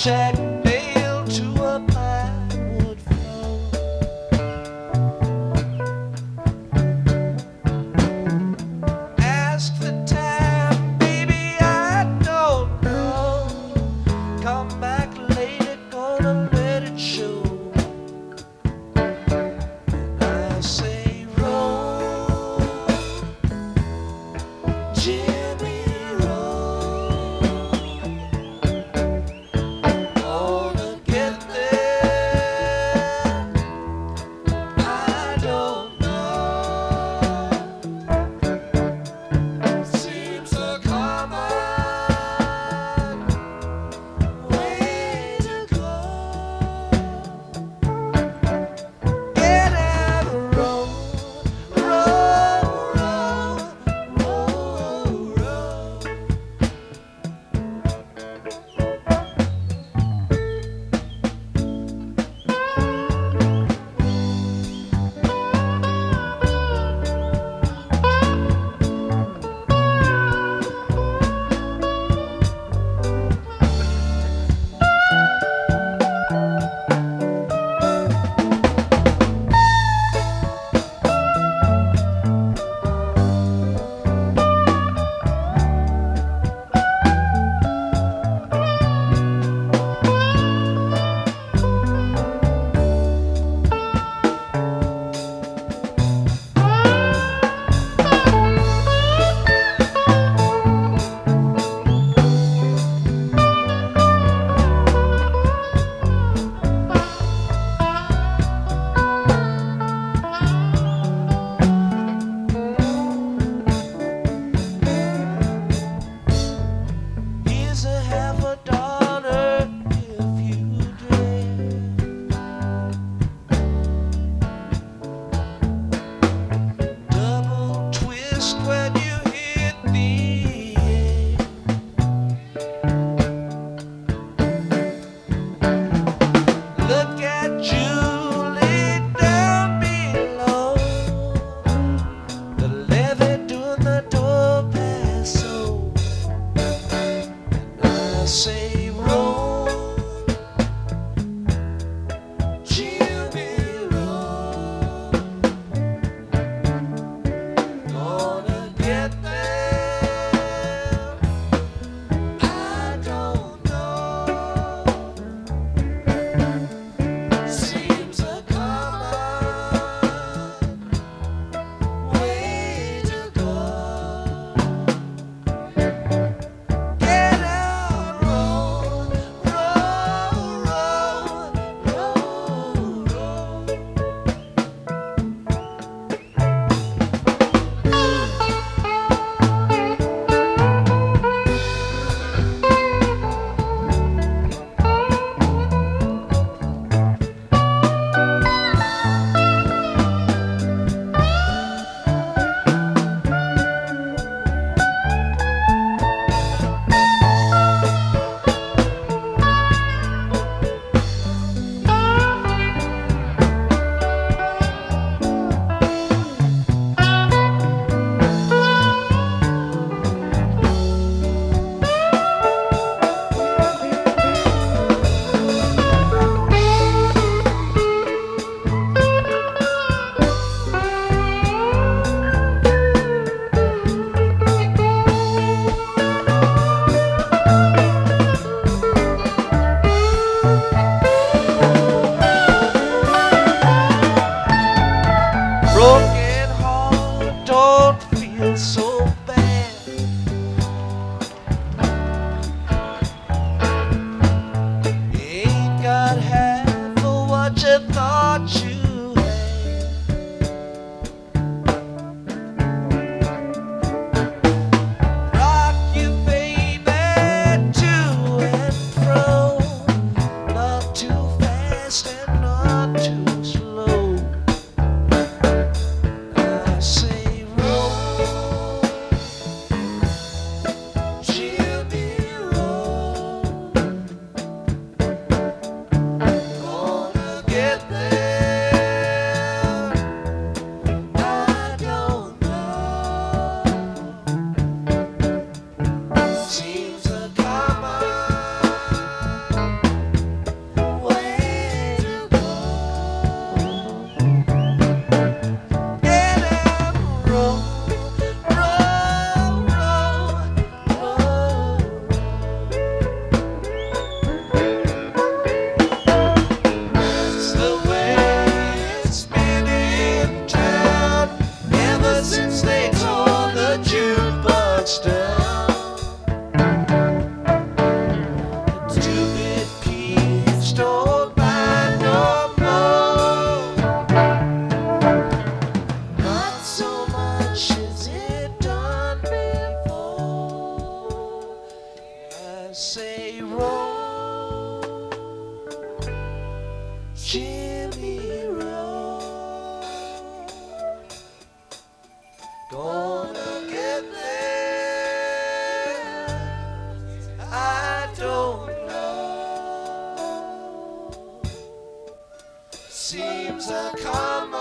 Check. ask Jimmy. Gonna get there. I don't know. Seems a common